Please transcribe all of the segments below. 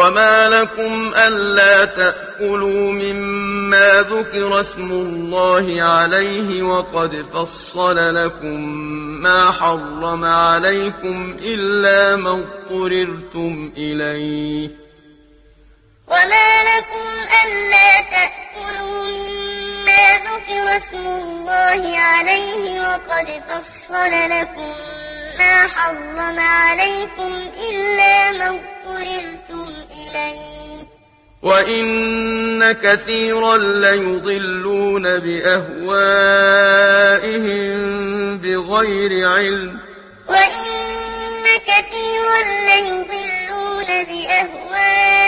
وما لكم ألا تأكلوا مما ذكر اسم الله عليه وقد فصل لكم ما حرم عليكم إلا ما اضطررتم إليه وما لكم ألا تأكلوا مما ذكر اسم الله عليه وقد فصل لكم ما حرم عليكم إلا ما اضطررتم وَإِنَّ كَثِيرًا لَّيُضِلُّونَ بِأَهْوَائِهِم بِغَيْرِ عِلْمٍ وَإِنَّ كَثِيرًا لَّيُضِلُّونَ بِأَهْوَائِهِم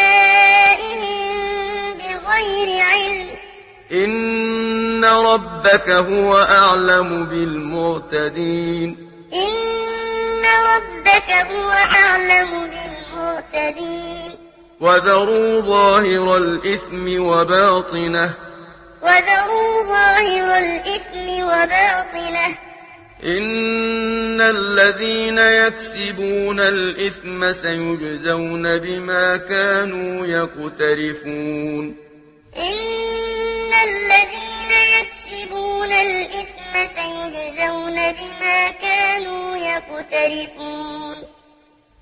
إِنَّ رَبَّكَ هُوَ أَعْلَمُ بِالْمُعْتَدِينَ إِنَّ رَبَّكَ هُوَ أَعْلَمُ بِالْمُعْتَدِينَ وذروا ظاهر الإثم وباطنه. وذروا ظاهر الإثم وباطنه. إن الذين يكسبون الإثم سيجزون بما كانوا يقترفون. إن الذين يكسبون الإثم سيجزون بما كانوا يقترفون.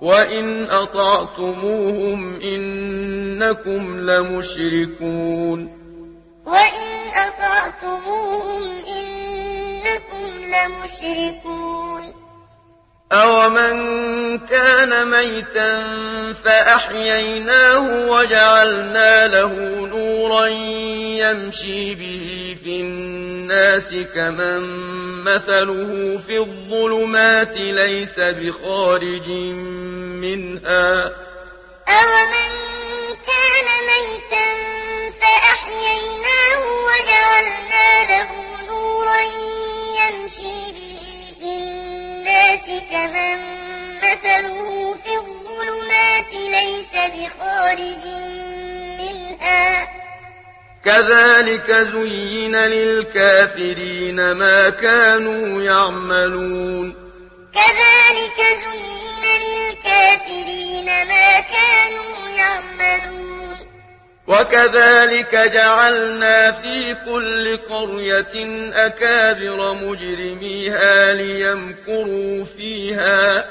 وَإِنْ أَطَعْتُمُوهُمْ إِنَّكُمْ لَمُشْرِكُونَ وَإِنْ أَطَعْتُمُوهُمْ إِنَّكُمْ لَمُشْرِكُونَ أَوَمَنْ كَانَ مَيْتًا فَأَحْيَيْنَاهُ وَجَعَلْنَا لَهُ نُورًا نورا يمشي به في الناس كمن مثله في الظلمات ليس بخارج منها. أومن كان ميتا فأحييناه وجعلنا له نورا يمشي به في الناس كمن مثله في الظلمات ليس بخارج منها كذلك زين للكافرين ما كانوا يعملون. كذلك زين للكافرين ما كانوا يعملون. وكذلك جعلنا في كل قرية أكابر مجرميها ليمكروا فيها. وكذلك جعلنا في كل قرية أكابر مجرميها